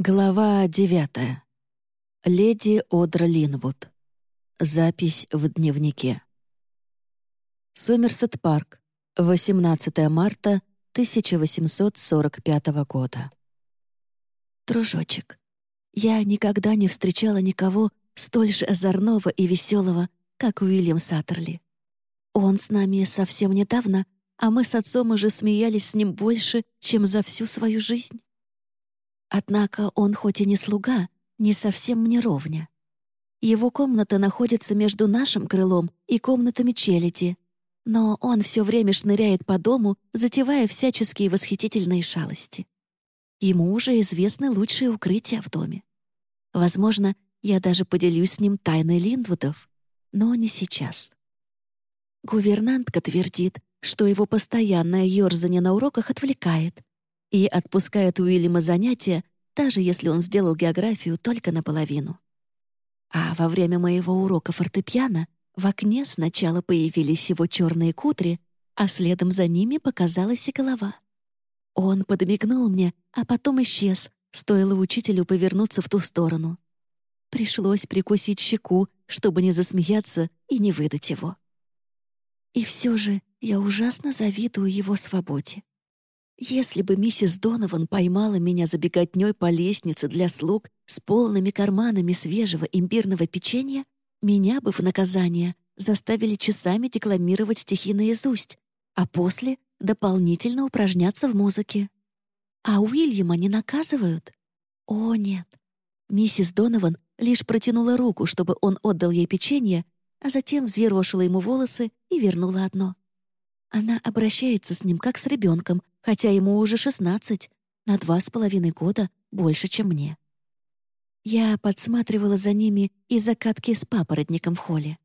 Глава девятая. Леди Одра Линвуд. Запись в дневнике. Сомерсет Парк. 18 марта 1845 года. Дружочек, я никогда не встречала никого столь же озорного и веселого, как Уильям Саттерли. Он с нами совсем недавно, а мы с отцом уже смеялись с ним больше, чем за всю свою жизнь. Однако он хоть и не слуга, не совсем мне ровня. Его комната находится между нашим крылом и комнатами челяди, но он все время шныряет по дому, затевая всяческие восхитительные шалости. Ему уже известны лучшие укрытия в доме. Возможно, я даже поделюсь с ним тайной Линдвудов, но не сейчас. Гувернантка твердит, что его постоянное ёрзание на уроках отвлекает, и отпускает Уильяма занятия, даже если он сделал географию только наполовину. А во время моего урока фортепиано в окне сначала появились его черные кудри, а следом за ними показалась и голова. Он подмигнул мне, а потом исчез, стоило учителю повернуться в ту сторону. Пришлось прикусить щеку, чтобы не засмеяться и не выдать его. И все же я ужасно завидую его свободе. Если бы миссис Донован поймала меня за беготнёй по лестнице для слуг с полными карманами свежего имбирного печенья, меня бы в наказание заставили часами декламировать стихи наизусть, а после — дополнительно упражняться в музыке. А Уильяма не наказывают? О, нет. Миссис Донован лишь протянула руку, чтобы он отдал ей печенье, а затем взъерошила ему волосы и вернула одно. Она обращается с ним как с ребенком, хотя ему уже шестнадцать, на два с половиной года больше, чем мне. Я подсматривала за ними из закатки с папоротником в холле.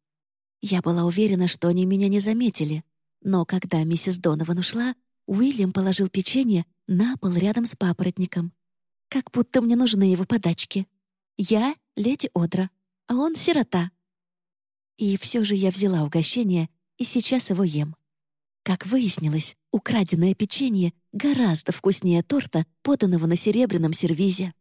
Я была уверена, что они меня не заметили, но когда миссис Донован ушла, Уильям положил печенье на пол рядом с папоротником. Как будто мне нужны его подачки. Я — леди Одра, а он — сирота. И все же я взяла угощение и сейчас его ем. Как выяснилось, украденное печенье гораздо вкуснее торта, поданного на серебряном сервизе.